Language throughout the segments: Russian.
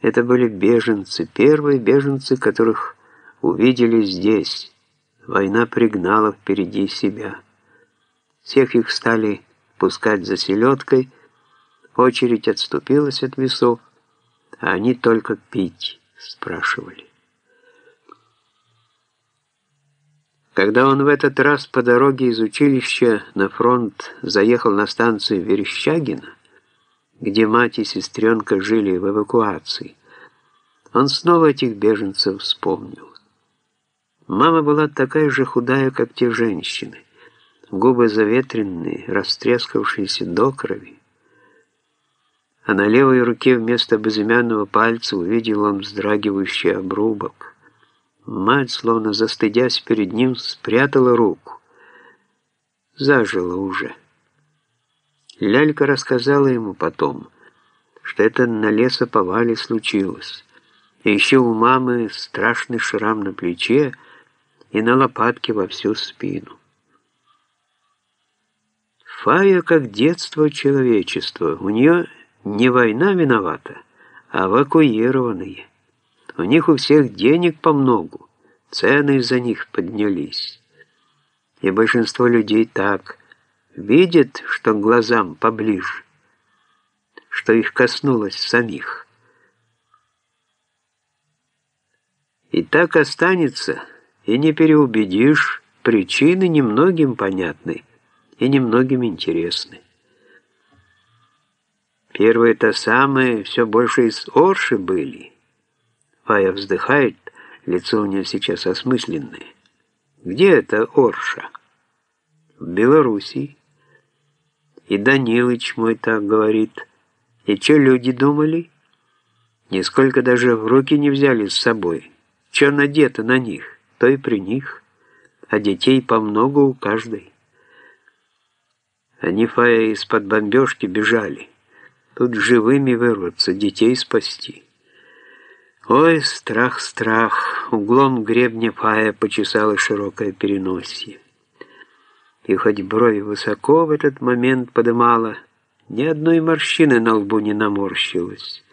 Это были беженцы, первые беженцы, которых увидели здесь. Война пригнала впереди себя. Всех их стали пускать за селедкой, очередь отступилась от весов, а они только пить спрашивали. Когда он в этот раз по дороге из училища на фронт заехал на станцию Верещагина, где мать и сестренка жили в эвакуации, он снова этих беженцев вспомнил. Мама была такая же худая, как те женщины, губы заветренные, растрескавшиеся до крови. А на левой руке вместо безымянного пальца увидел он вздрагивающий обрубок. Мать, словно застыдясь перед ним, спрятала руку. Зажила уже. Лялька рассказала ему потом, что это на лесоповале случилось. И еще у мамы страшный шрам на плече и на лопатке во всю спину. Фая как детство человечества. У нее не война виновата, а эвакуированные. У них у всех денег по многу, цены за них поднялись. И большинство людей так видят, что глазам поближе, что их коснулось самих. И так останется, и не переубедишь, причины немногим понятны и немногим интересны. Первые-то самые все больше из Орши были, Фая вздыхает, лицо у нее сейчас осмысленное. Где это Орша? В Белоруссии. И Данилыч мой так говорит. И что люди думали? Нисколько даже в руки не взяли с собой. Что надето на них, то и при них. А детей по много у каждой. Они, Фая, из-под бомбежки бежали. Тут живыми вырваться, детей спасти. Ой, страх, страх! Углом гребня Фая почесала широкое переносье. И хоть брови высоко в этот момент подымала, ни одной морщины на лбу не наморщилась,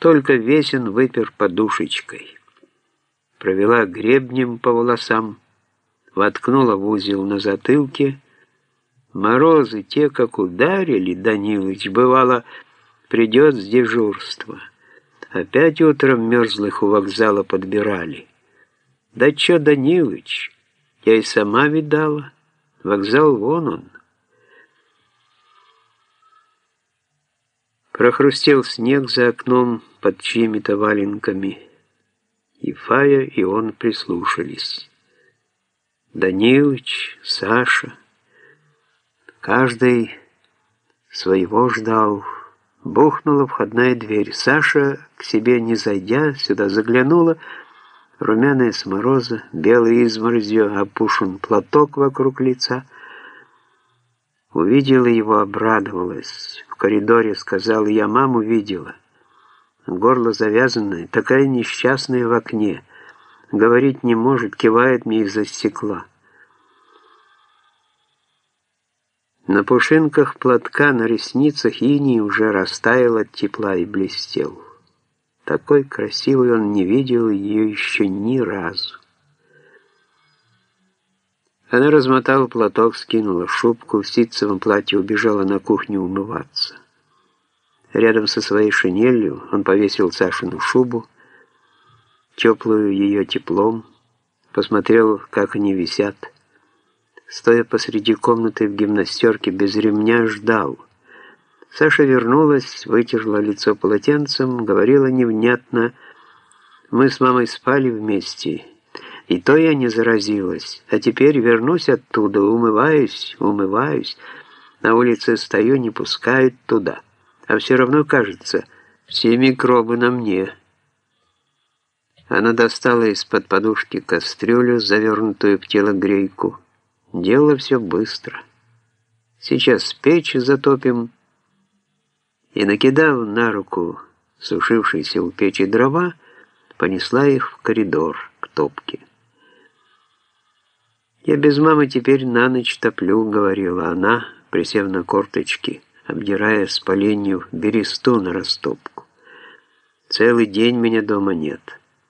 только весен выпер подушечкой. Провела гребнем по волосам, воткнула в узел на затылке. Морозы те, как ударили, Данилыч, бывало, придет с дежурства. Опять утром мерзлых у вокзала подбирали. Да чё, Данилыч, я и сама видала. Вокзал вон он. Прохрустел снег за окном под чьими-то валенками. И Фая, и он прислушались. Данилыч, Саша. Каждый своего ждал. Бухнула входная дверь. Саша, к себе не зайдя, сюда заглянула, румяная с мороза, белый изморозью, опушен платок вокруг лица. Увидела его, обрадовалась. В коридоре сказала, я маму видела. Горло завязанное, такая несчастная в окне. Говорить не может, кивает мне из-за стекла. На пушинках платка на ресницах иней уже растаял от тепла и блестел. Такой красивой он не видел ее еще ни разу. Она размотала платок, скинула шубку, в ситцевом платье убежала на кухню умываться. Рядом со своей шинелью он повесил Сашину шубу, теплую ее теплом, посмотрел, как они висят, стоя посреди комнаты в гимнастерке без ремня, ждал. Саша вернулась, вытерла лицо полотенцем, говорила невнятно. «Мы с мамой спали вместе, и то я не заразилась. А теперь вернусь оттуда, умываюсь, умываюсь. На улице стою, не пускают туда. А все равно кажется, все микробы на мне». Она достала из-под подушки кастрюлю, завернутую в тело грейку. Дело все быстро. Сейчас печь затопим. И, накидав на руку сушившиеся у печи дрова, понесла их в коридор к топке. «Я без мамы теперь на ночь топлю», — говорила она, присев на корточки, обдирая с поленью бересту на растопку. Целый день меня дома нет.